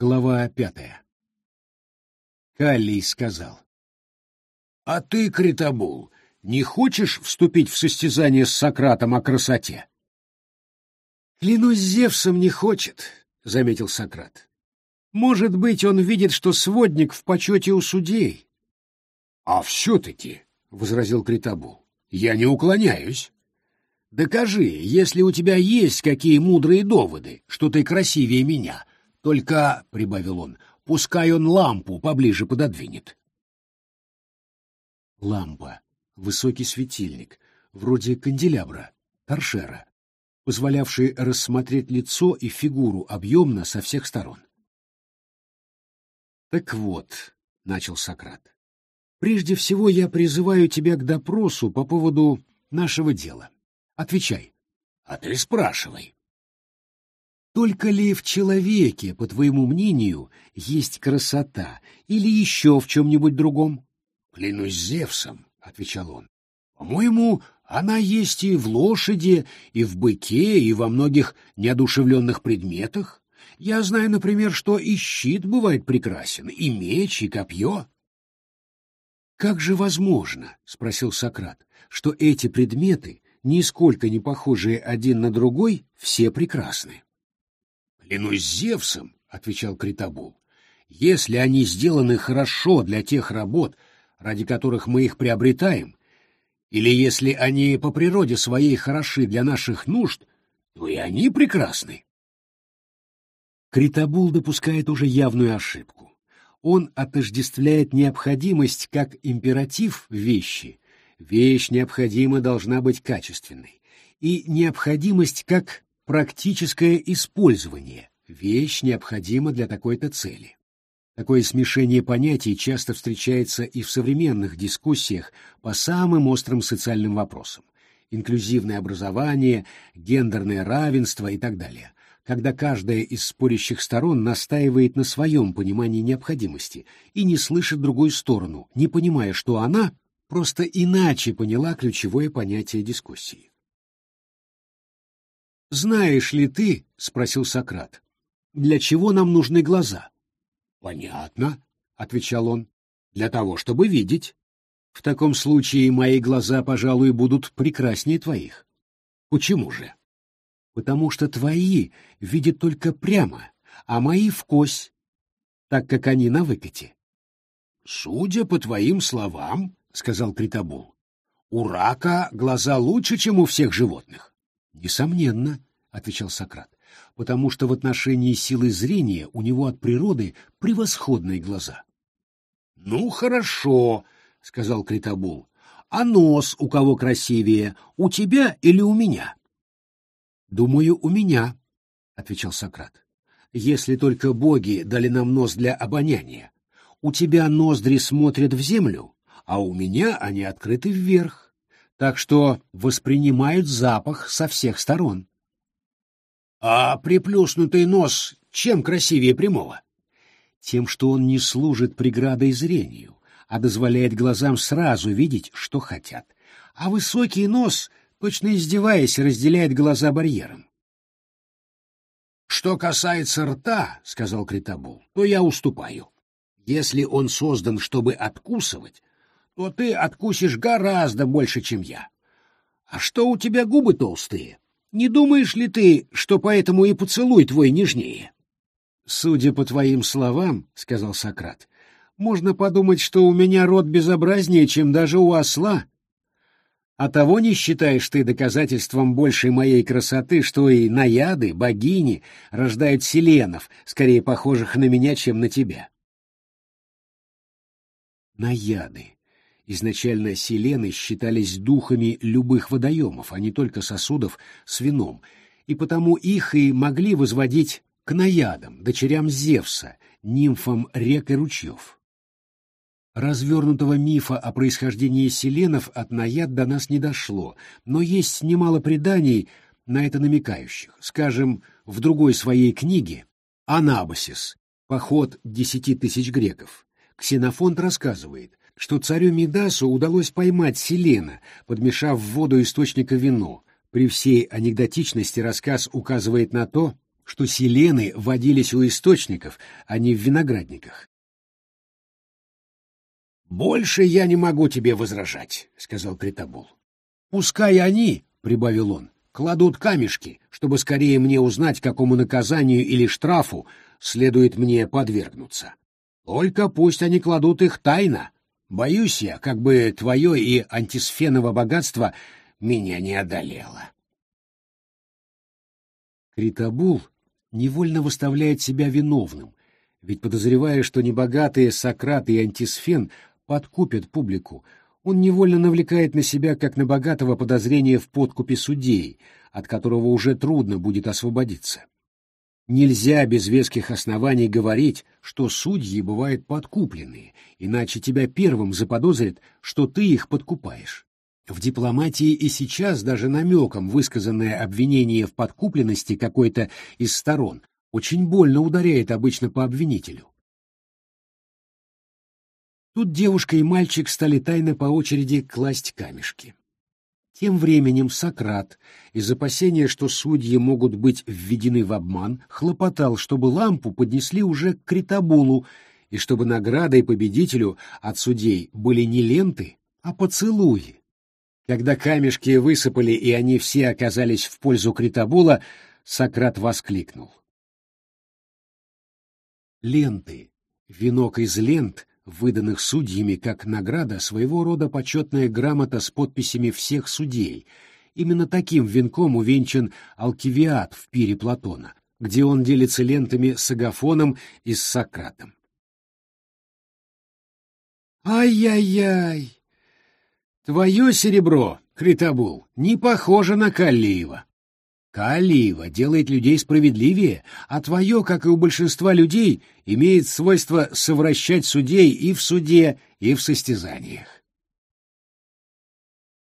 Глава пятая. Каллий сказал. — А ты, Критабул, не хочешь вступить в состязание с Сократом о красоте? — Клянусь Зевсом, не хочет, — заметил Сократ. — Может быть, он видит, что сводник в почете у судей. — А все-таки, — возразил Критабул, — я не уклоняюсь. Докажи, если у тебя есть какие мудрые доводы, что ты красивее меня. Только, — прибавил он, — пускай он лампу поближе пододвинет. Лампа — высокий светильник, вроде канделябра, торшера, позволявший рассмотреть лицо и фигуру объемно со всех сторон. «Так вот», — начал Сократ, — «прежде всего я призываю тебя к допросу по поводу нашего дела. Отвечай. А ты спрашивай. Только ли в человеке, по твоему мнению, есть красота или еще в чем-нибудь другом? Клянусь Зевсом, — отвечал он. По-моему, она есть и в лошади, и в быке, и во многих неодушевленных предметах. Я знаю, например, что и щит бывает прекрасен, и меч, и копье. «Как же возможно, — спросил Сократ, — что эти предметы нисколько не похожие один на другой, все прекрасны. «Клянусь Зевсом», — отвечал Критабул, — «если они сделаны хорошо для тех работ, ради которых мы их приобретаем, или если они по природе своей хороши для наших нужд, то и они прекрасны». Критабул допускает уже явную ошибку. Он отождествляет необходимость как императив вещи вещь необходимо должна быть качественной, и необходимость как практическое использование, вещь необходима для такой-то цели. Такое смешение понятий часто встречается и в современных дискуссиях по самым острым социальным вопросам – инклюзивное образование, гендерное равенство и так далее, когда каждая из спорящих сторон настаивает на своем понимании необходимости и не слышит другую сторону, не понимая, что она просто иначе поняла ключевое понятие дискуссии. «Знаешь ли ты, — спросил Сократ, — для чего нам нужны глаза?» «Понятно», — отвечал он, — «для того, чтобы видеть. В таком случае мои глаза, пожалуй, будут прекраснее твоих». «Почему же?» «Потому что твои видят только прямо, а мои — вкось, так как они на выкате». «Судя по твоим словам, — сказал Критабул. — У рака глаза лучше, чем у всех животных. — Несомненно, — отвечал Сократ, — потому что в отношении силы зрения у него от природы превосходные глаза. — Ну, хорошо, — сказал Критабул. — А нос у кого красивее, у тебя или у меня? — Думаю, у меня, — отвечал Сократ. — Если только боги дали нам нос для обоняния. У тебя ноздри смотрят в землю, а у меня они открыты вверх, так что воспринимают запах со всех сторон. А приплюснутый нос чем красивее прямого? Тем, что он не служит преградой зрению, а дозволяет глазам сразу видеть, что хотят. А высокий нос, точно издеваясь, разделяет глаза барьером. «Что касается рта, — сказал Критабул, — то я уступаю. Если он создан, чтобы откусывать, то ты откусишь гораздо больше, чем я. А что у тебя губы толстые? Не думаешь ли ты, что поэтому и поцелуй твой нежнее? Судя по твоим словам, — сказал Сократ, — можно подумать, что у меня рот безобразнее, чем даже у осла. А того не считаешь ты доказательством большей моей красоты, что и наяды, богини рождают селенов, скорее похожих на меня, чем на тебя. Наяды. Изначально селены считались духами любых водоемов, а не только сосудов с вином, и потому их и могли возводить к наядам, дочерям Зевса, нимфам рек и ручьев. Развернутого мифа о происхождении селенов от наяд до нас не дошло, но есть немало преданий, на это намекающих. Скажем, в другой своей книге «Анабасис. Поход десяти тысяч греков» Ксенофонт рассказывает, что царю Мидасу удалось поймать Селена, подмешав в воду источника вино. При всей анекдотичности рассказ указывает на то, что селены водились у источников, а не в виноградниках. «Больше я не могу тебе возражать», — сказал Критобул. «Пускай они, — прибавил он, — кладут камешки, чтобы скорее мне узнать, какому наказанию или штрафу следует мне подвергнуться. Только пусть они кладут их тайно. Боюсь я, как бы твое и антисфеново богатство меня не одолело». Критобул невольно выставляет себя виновным, ведь подозревая, что небогатые Сократ и Антисфен подкупят публику, он невольно навлекает на себя, как на богатого, подозрения в подкупе судей, от которого уже трудно будет освободиться. Нельзя без веских оснований говорить, что судьи бывают подкупленные, иначе тебя первым заподозрят, что ты их подкупаешь. В дипломатии и сейчас даже намеком высказанное обвинение в подкупленности какой-то из сторон очень больно ударяет обычно по обвинителю. Тут девушка и мальчик стали тайно по очереди класть камешки. Тем временем Сократ, из опасения, что судьи могут быть введены в обман, хлопотал, чтобы лампу поднесли уже к Критабулу, и чтобы наградой победителю от судей были не ленты, а поцелуи. Когда камешки высыпали, и они все оказались в пользу Критабула, Сократ воскликнул. Ленты, венок из лент, выданных судьями как награда своего рода почетная грамота с подписями всех судей. Именно таким венком увенчан Алкивиад в пире Платона, где он делится лентами с Агафоном и с Сократом. «Ай-яй-яй! Твое серебро, Критабул, не похоже на Каллиева. Калиева делает людей справедливее, а твое, как и у большинства людей, имеет свойство совращать судей и в суде, и в состязаниях.